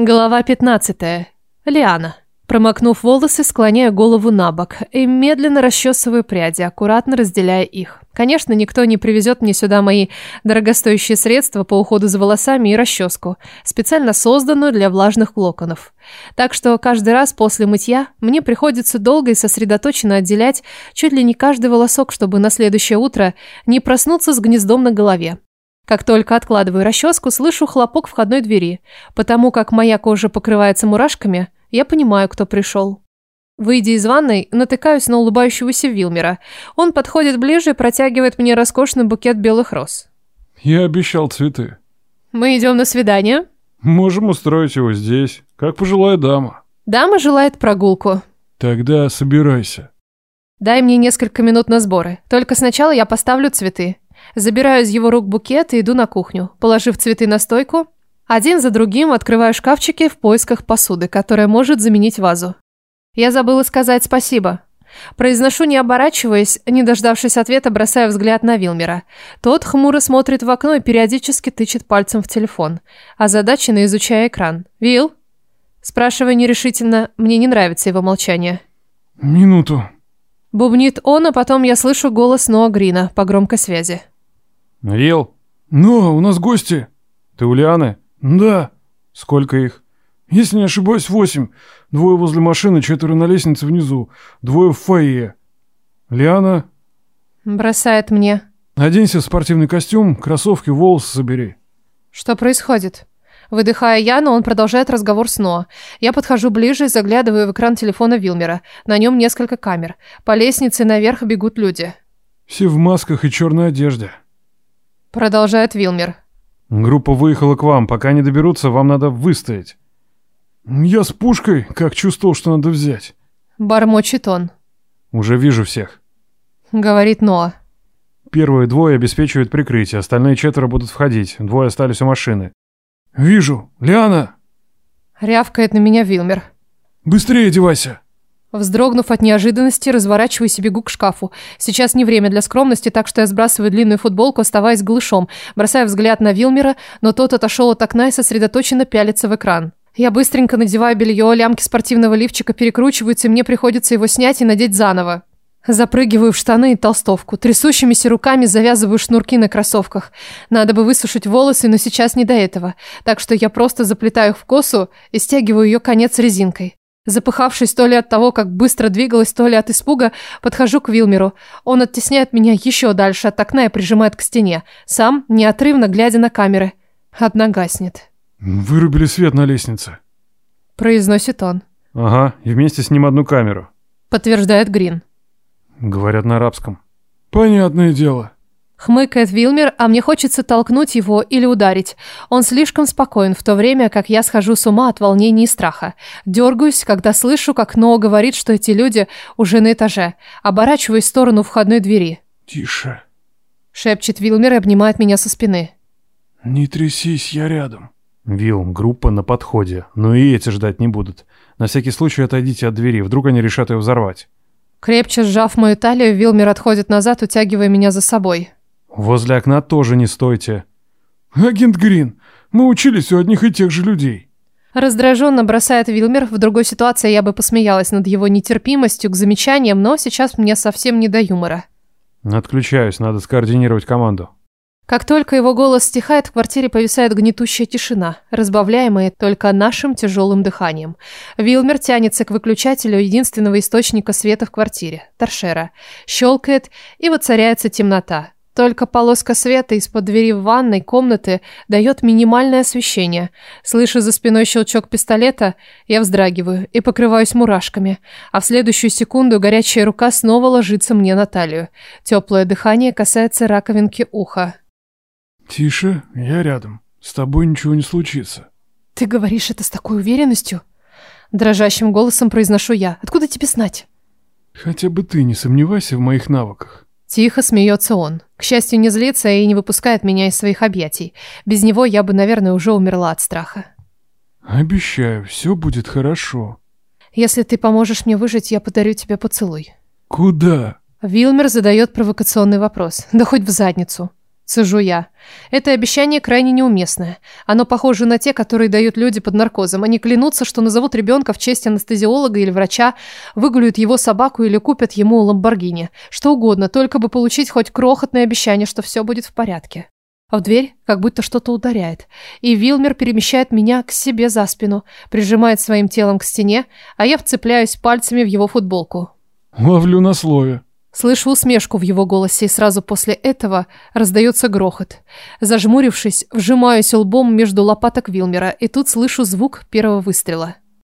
Глава 15. Лиана. Промокнув волосы, склоняю голову на бок и медленно расчесываю пряди, аккуратно разделяя их. Конечно, никто не привезет мне сюда мои дорогостоящие средства по уходу за волосами и расческу, специально созданную для влажных локонов. Так что каждый раз после мытья мне приходится долго и сосредоточенно отделять чуть ли не каждый волосок, чтобы на следующее утро не проснуться с гнездом на голове. Как только откладываю расческу, слышу хлопок входной двери. Потому как моя кожа покрывается мурашками, я понимаю, кто пришел. Выйдя из ванной, натыкаюсь на улыбающегося Вилмера. Он подходит ближе и протягивает мне роскошный букет белых роз. Я обещал цветы. Мы идем на свидание? Можем устроить его здесь, как пожилая дама. Дама желает прогулку. Тогда собирайся. Дай мне несколько минут на сборы. Только сначала я поставлю цветы. Забираю из его рук букет и иду на кухню. Положив цветы на стойку, один за другим открываю шкафчики в поисках посуды, которая может заменить вазу. Я забыла сказать спасибо. Произношу, не оборачиваясь, не дождавшись ответа, бросаю взгляд на Вилмера. Тот хмуро смотрит в окно и периодически тычет пальцем в телефон, озадаченно изучая экран. «Вил?» Спрашиваю нерешительно, мне не нравится его молчание. Минуту. Бубнит он, а потом я слышу голос Ноа Грина по громкой связи. Вил? Но, у нас гости. Ты у Лианы? Да. Сколько их? Если не ошибаюсь, восемь. Двое возле машины, четверо на лестнице внизу. Двое в фойе. Лиана? Бросает мне. Оденься в спортивный костюм, кроссовки, волосы собери. Что происходит? Выдыхая я, но он продолжает разговор с Ноа. Я подхожу ближе и заглядываю в экран телефона Вилмера. На нем несколько камер. По лестнице наверх бегут люди. Все в масках и черной одежде. Продолжает Вилмер. Группа выехала к вам. Пока не доберутся, вам надо выстоять. Я с пушкой, как чувствовал, что надо взять. Бормочет он. Уже вижу всех. Говорит Ноа. Первые двое обеспечивают прикрытие, остальные четверо будут входить. Двое остались у машины. Вижу. Лиана! Рявкает на меня Вилмер. Быстрее одевайся! Вздрогнув от неожиданности, разворачиваюсь и бегу к шкафу. Сейчас не время для скромности, так что я сбрасываю длинную футболку, оставаясь голышом. Бросаю взгляд на Вилмера, но тот отошел от окна и сосредоточенно пялится в экран. Я быстренько надеваю белье, лямки спортивного лифчика перекручиваются, и мне приходится его снять и надеть заново. Запрыгиваю в штаны и толстовку. Трясущимися руками завязываю шнурки на кроссовках. Надо бы высушить волосы, но сейчас не до этого. Так что я просто заплетаю их в косу и стягиваю ее конец резинкой. Запыхавшись то ли от того, как быстро двигалась, то ли от испуга, подхожу к Вилмеру. Он оттесняет меня еще дальше от окна и прижимает к стене. Сам, неотрывно глядя на камеры. Одна гаснет. Вырубили свет на лестнице. Произносит он. Ага, и вместе с ним одну камеру. Подтверждает Грин. Говорят на арабском. Понятное дело. Хмыкает Вилмер, а мне хочется толкнуть его или ударить. Он слишком спокоен, в то время как я схожу с ума от волнения и страха. Дергаюсь, когда слышу, как Ноа говорит, что эти люди уже на этаже. Оборачиваюсь в сторону входной двери. Тише. Шепчет Вилмер и обнимает меня со спины. Не трясись, я рядом. Вил, группа на подходе. Но и эти ждать не будут. На всякий случай отойдите от двери, вдруг они решат ее взорвать. Крепче сжав мою талию, Вилмер отходит назад, утягивая меня за собой. Возле окна тоже не стойте. Агент Грин, мы учились у одних и тех же людей. Раздраженно бросает Вилмер. В другой ситуации я бы посмеялась над его нетерпимостью к замечаниям, но сейчас мне совсем не до юмора. Отключаюсь, надо скоординировать команду. Как только его голос стихает, в квартире повисает гнетущая тишина, разбавляемая только нашим тяжелым дыханием. Вилмер тянется к выключателю единственного источника света в квартире – торшера. Щелкает, и воцаряется темнота. Только полоска света из-под двери в ванной комнаты дает минимальное освещение. Слышу за спиной щелчок пистолета, я вздрагиваю и покрываюсь мурашками. А в следующую секунду горячая рука снова ложится мне на талию. Теплое дыхание касается раковинки уха. Тише, я рядом. С тобой ничего не случится. Ты говоришь это с такой уверенностью? Дрожащим голосом произношу я. Откуда тебе знать? Хотя бы ты не сомневайся в моих навыках. Тихо смеется он. К счастью, не злится и не выпускает меня из своих объятий. Без него я бы, наверное, уже умерла от страха. Обещаю, все будет хорошо. Если ты поможешь мне выжить, я подарю тебе поцелуй. Куда? Вилмер задает провокационный вопрос. Да хоть в задницу. Цежу я. Это обещание крайне неуместное. Оно похоже на те, которые дают люди под наркозом. Они клянутся, что назовут ребенка в честь анестезиолога или врача, выгуляют его собаку или купят ему ламборгини. Что угодно, только бы получить хоть крохотное обещание, что все будет в порядке. А в дверь как будто что-то ударяет. И Вилмер перемещает меня к себе за спину, прижимает своим телом к стене, а я вцепляюсь пальцами в его футболку. Ловлю на слове. Слышу усмешку в его голосе, и сразу после этого раздается грохот. Зажмурившись, вжимаюсь лбом между лопаток Вилмера, и тут слышу звук первого выстрела.